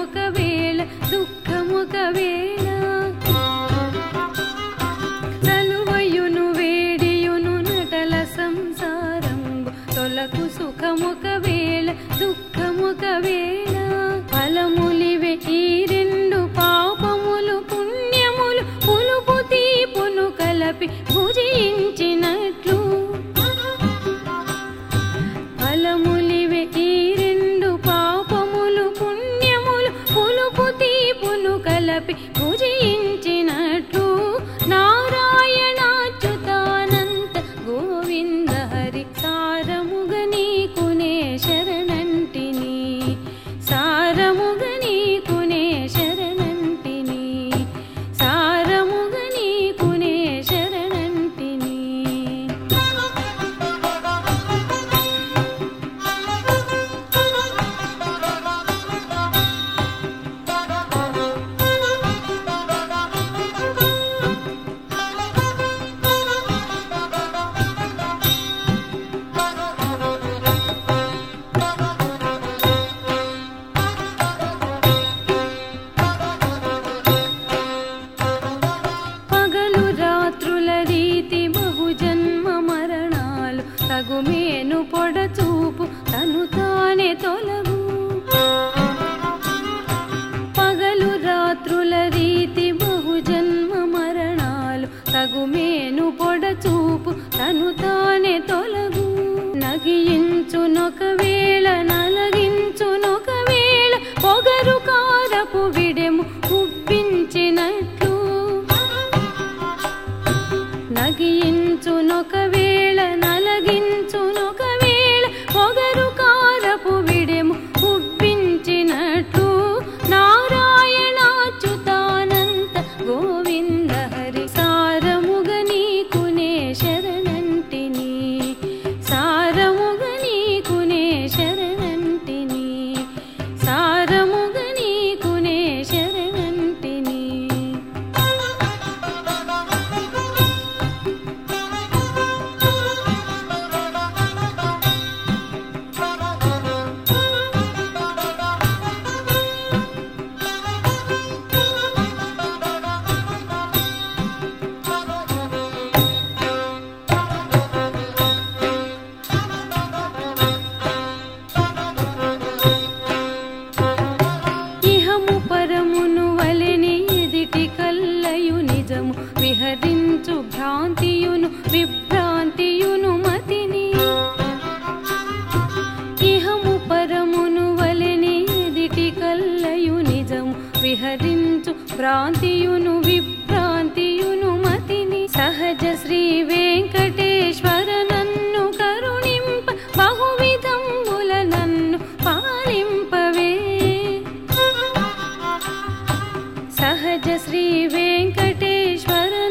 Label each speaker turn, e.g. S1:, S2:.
S1: దుఃఖమొకవేళ దుఃఖమొకవేళ తలువయును వేడియును నటల సంసారం తొలకు సుఖమొకవేళ దుఃఖమొకవేళ ఫలములివే ఈ రెండు పాపములు పుణ్యములు పులుపు తీపును కలిపి భుజించినట్లు happy. తగుమేను పొడచూపు తను తానే తొలగు. పగలు రాత్రుల రీతి బహుజన్మ మరణాలు తగుమేను పొడచూపు తను తానే తొలగు. నగియించునొకవేళ నలగించునొకవేళ పొగరు కారపు విడెము ఉప్పించినట్లు నగియించు స్నేహము పరమును వలెనేదిటి కల్లయు నిజము. విహరించు ప్రాంతియును విభ్రాంతియును మతిని. సహజ శ్రీ వెంకటేశ్వర నన్ను కరుణింప బహువిధంబుల నన్ను పాలింపవే. సహజ శ్రీ వెంకటేశ్వర